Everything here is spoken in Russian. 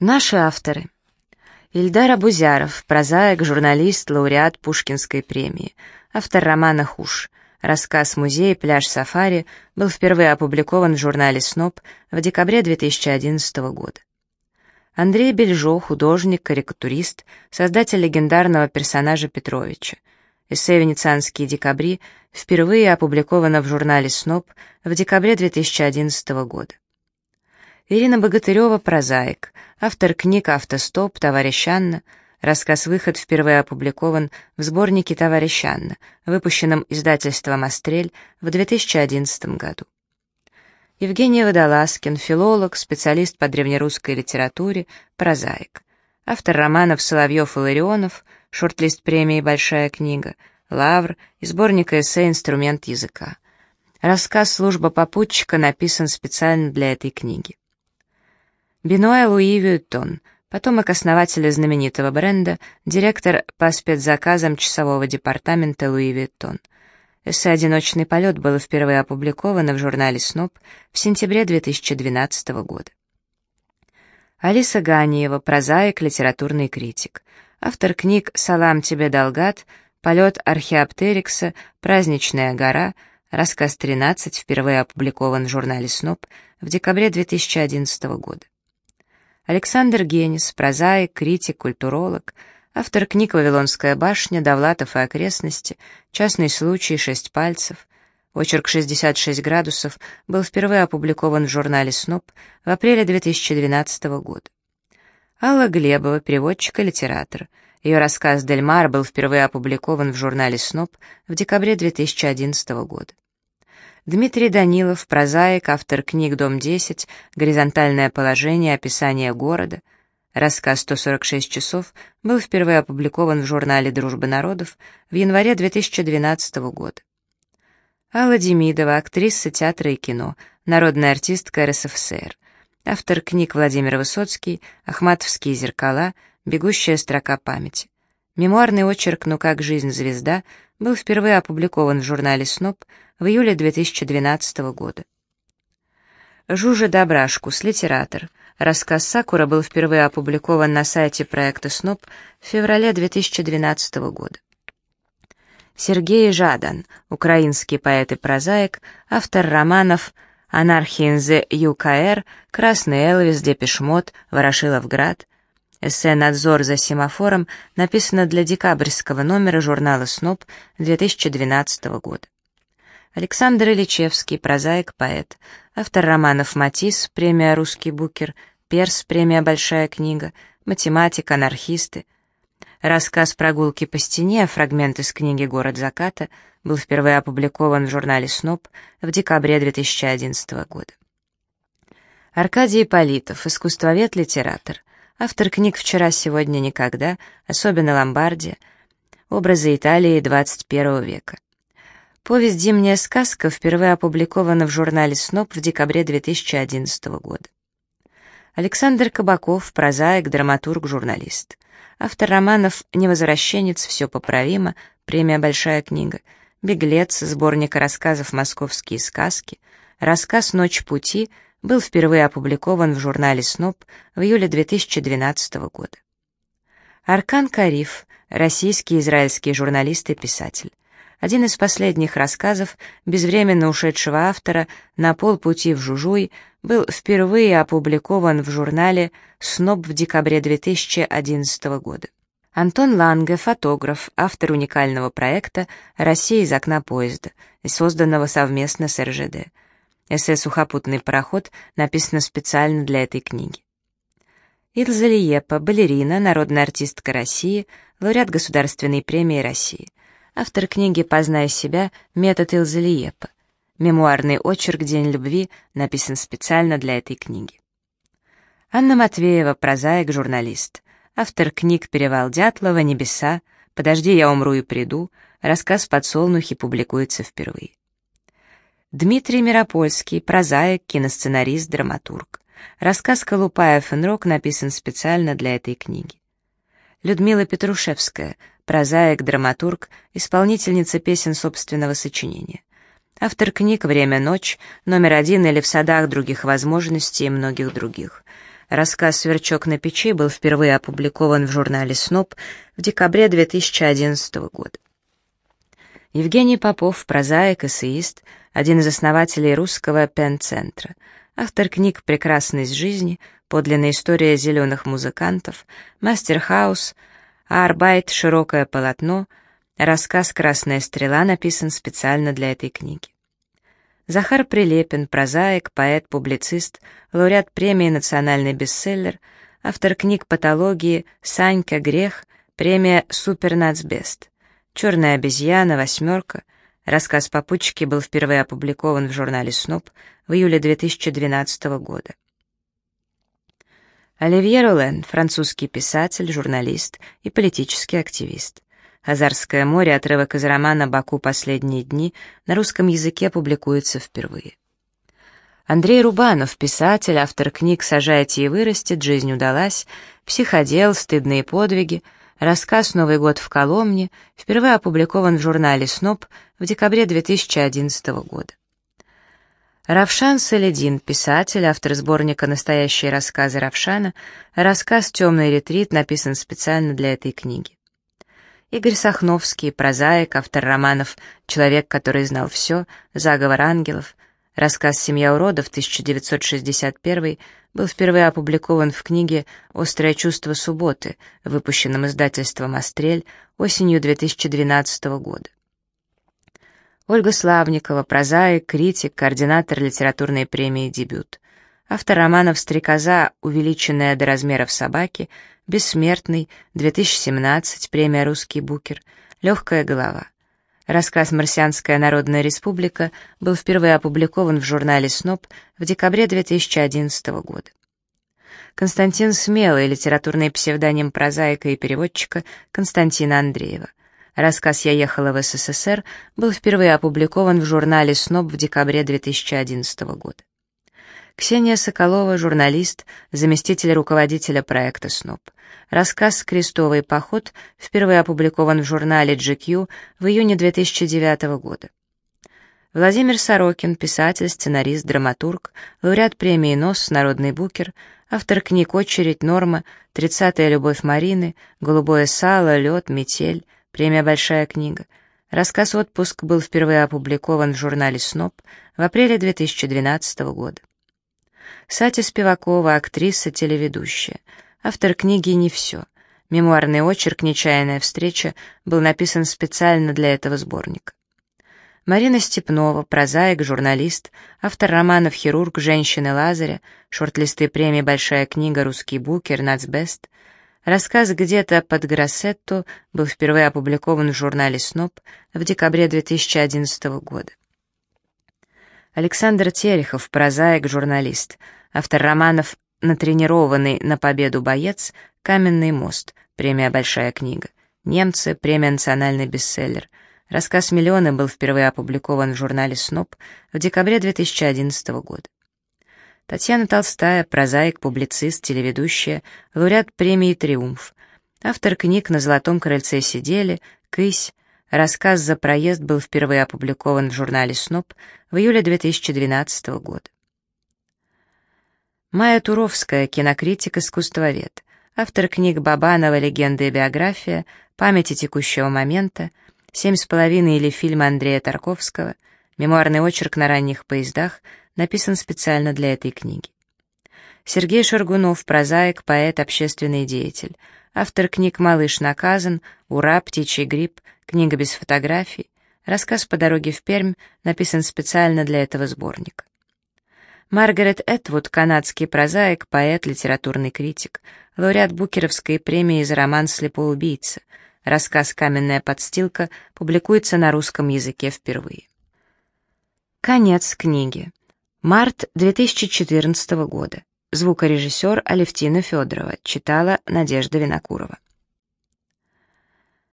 Наши авторы. Ильдар Абузяров, прозаик, журналист, лауреат Пушкинской премии, автор романа «Хуш». Рассказ «Музей. Пляж Сафари» был впервые опубликован в журнале «Сноб» в декабре 2011 года. Андрей Бельжо, художник, карикатурист, создатель легендарного персонажа Петровича. Эссе «Венецианские декабри» впервые опубликовано в журнале «Сноб» в декабре 2011 года. Ирина Богатырева «Прозаик», автор книг «Автостоп», «Товарищ Анна», рассказ «Выход» впервые опубликован в сборнике «Товарищ Анна», выпущенном издательством «Острель» в 2011 году. Евгений Водолазкин, филолог, специалист по древнерусской литературе, прозаик. Автор романов «Соловьев и Ларионов», шорт-лист премии «Большая книга», «Лавр» и сборника эссе «Инструмент языка». Рассказ «Служба попутчика» написан специально для этой книги. Бенуэ Луи Вьютон, потомок основателя знаменитого бренда, директор по спецзаказам часового департамента Луи Вьютон. Эссе «Одиночный полет» было впервые опубликовано в журнале «Сноб» в сентябре 2012 года. Алиса Ганиева, прозаик, литературный критик. Автор книг «Салам тебе, Долгат», «Полет Археоптерикса», «Праздничная гора», рассказ «13» впервые опубликован в журнале «Сноб» в декабре 2011 года. Александр Генис, прозаик, критик, культуролог, автор книг «Вавилонская башня», «Довлатов и окрестности», «Частный случай», «Шесть пальцев». Очерк «66 градусов» был впервые опубликован в журнале «Сноб» в апреле 2012 года. Алла Глебова, переводчик и литератор. Ее рассказ «Дельмар» был впервые опубликован в журнале «Сноб» в декабре 2011 года. Дмитрий Данилов, прозаик, автор книг «Дом-10», «Горизонтальное положение», «Описание города». Рассказ «146 часов» был впервые опубликован в журнале «Дружба народов» в январе 2012 года. Алла Демидова, актриса театра и кино, народная артистка РСФСР. Автор книг Владимир Высоцкий, Ахматовские зеркала, Бегущая строка памяти. Мемуарный очерк «Ну как жизнь звезда» был впервые опубликован в журнале «Сноб» в июле 2012 года. Жужа Добрашкус, литератор. Рассказ «Сакура» был впервые опубликован на сайте проекта «СНОП» в феврале 2012 года. Сергей Жадан, украинский поэт и прозаик, автор романов «Анархия НЗ ЮКР», «Красный Элвис», «Депешмот», «Ворошиловград», Эссе «Надзор за семафором» написано для декабрьского номера журнала «СНОП» 2012 года. Александр Ильичевский, прозаик, поэт, автор романов «Матисс», премия «Русский букер», «Перс», премия «Большая книга», «Математик», «Анархисты». Рассказ «Прогулки по стене», фрагмент из книги «Город заката» был впервые опубликован в журнале «СНОП» в декабре 2011 года. Аркадий Политов, искусствовед, литератор – автор книг «Вчера, сегодня, никогда», особенно «Ломбардия», образы Италии XXI века. Повесть «Зимняя сказка» впервые опубликована в журнале «Сноб» в декабре 2011 года. Александр Кабаков, прозаик, драматург, журналист. Автор романов «Невозвращенец», «Все поправимо», премия «Большая книга», «Беглец», сборника рассказов «Московские сказки», рассказ «Ночь пути», был впервые опубликован в журнале «Сноб» в июле 2012 года. Аркан Кариф, российский израильский журналист и писатель. Один из последних рассказов безвременно ушедшего автора «На полпути в Жужуй» был впервые опубликован в журнале «СНОБ» в декабре 2011 года. Антон Ланге, фотограф, автор уникального проекта «Россия из окна поезда», созданного совместно с РЖД. Эссе «Сухопутный пароход» написано специально для этой книги. Илза Лиепа, балерина, народная артистка России, лауреат Государственной премии России. Автор книги «Познай себя. Метод Илза Лиепа». Мемуарный очерк «День любви» написан специально для этой книги. Анна Матвеева, прозаик, журналист. Автор книг «Перевал Дятлова», «Небеса», «Подожди, я умру и приду», рассказ «Подсолнухи» публикуется впервые. Дмитрий Миропольский, прозаик, киносценарист, драматург. Рассказ «Колупая Фенрок» написан специально для этой книги. Людмила Петрушевская, прозаик, драматург, исполнительница песен собственного сочинения. Автор книг «Время, ночь», «Номер один» или «В садах других возможностей» и многих других. Рассказ «Сверчок на печи» был впервые опубликован в журнале «Сноб» в декабре 2011 года. Евгений Попов, прозаик, эссеист, один из основателей русского пен-центра, автор книг «Прекрасность жизни», «Подлинная история зеленых музыкантов», «Мастер Хаус», «Арбайт. Широкое полотно», рассказ «Красная стрела» написан специально для этой книги. Захар Прилепин, прозаик, поэт, публицист, лауреат премии «Национальный бестселлер», автор книг «Патологии», «Санька», «Грех», премия «Супернацбест», «Черная обезьяна», «Восьмерка», рассказ «Попутчики» был впервые опубликован в журнале «Сноб» в июле 2012 года. Оливье Ролен, французский писатель, журналист и политический активист. «Азарское море», отрывок из романа «Баку. Последние дни» на русском языке публикуется впервые. Андрей Рубанов, писатель, автор книг «Сажайте и вырастет», «Жизнь удалась», «Психодел», «Стыдные подвиги», рассказ «Новый год в Коломне», впервые опубликован в журнале «Сноб» в декабре 2011 года. Равшан Саледин, писатель, автор сборника «Настоящие рассказы Равшана», рассказ «Темный ретрит» написан специально для этой книги. Игорь Сахновский, прозаик, автор романов «Человек, который знал все», «Заговор ангелов», рассказ «Семья уродов» 1961 был впервые опубликован в книге «Острое чувство субботы», выпущенном издательством «Острель» осенью 2012 года. Ольга Славникова, прозаик, критик, координатор литературной премии «Дебют». Автор романов «Стрекоза», увеличенная до размеров собаки, «Бессмертный», 2017, премия «Русский букер», «Легкая голова». Рассказ «Марсианская народная республика» был впервые опубликован в журнале «Сноб» в декабре 2011 года. Константин Смелый, литературный псевдоним прозаика и переводчика Константина Андреева. Рассказ «Я ехала в СССР» был впервые опубликован в журнале «СНОБ» в декабре 2011 года. Ксения Соколова, журналист, заместитель руководителя проекта СНОП. Рассказ «Крестовый поход» впервые опубликован в журнале GQ в июне 2009 года. Владимир Сорокин, писатель, сценарист, драматург, лауреат премии «НОС», «Народный букер», автор книг «Очередь», «Норма», «Тридцатая любовь Марины», «Голубое сало», «Лед», «Метель», премия «Большая книга». Рассказ «Отпуск» был впервые опубликован в журнале «СНОП» в апреле 2012 года. Сати Спивакова, актриса, телеведущая. Автор книги «Не все». Мемуарный очерк «Нечаянная встреча» был написан специально для этого сборника. Марина Степнова, прозаик, журналист, автор романов «Хирург», «Женщины Лазаря», шорт-листы премии «Большая книга», «Русский букер», «Нацбест». Рассказ «Где-то под Гроссетту» был впервые опубликован в журнале «Сноб» в декабре 2011 года. Александр Терехов, прозаик, журналист, автор романов «Натренированный на победу боец», «Каменный мост», премия «Большая книга», «Немцы», премия «Национальный бестселлер». Рассказ «Миллионы» был впервые опубликован в журнале «СНОП» в декабре 2011 года. Татьяна Толстая, прозаик, публицист, телеведущая, лауреат премии «Триумф», автор книг «На золотом крыльце сидели», «Кысь», Рассказ «За проезд» был впервые опубликован в журнале «СНОП» в июле 2012 года. Майя Туровская, кинокритик-искусствовед, автор книг Бабанова. «Легенда и биография», «Памяти текущего момента», «Семь с половиной» или фильм Андрея Тарковского, мемуарный очерк на ранних поездах, написан специально для этой книги. Сергей Шаргунов, прозаик, поэт, общественный деятель, автор книг «Малыш наказан», «Ура», «Птичий гриб», книга без фотографий, рассказ по дороге в Пермь, написан специально для этого сборника. Маргарет Этвуд, канадский прозаик, поэт, литературный критик, лауреат Букеровской премии за роман «Слепой убийца». Рассказ «Каменная подстилка» публикуется на русском языке впервые. Конец книги. Март 2014 года. Звукорежиссер Алевтина Федорова. Читала Надежда Винокурова.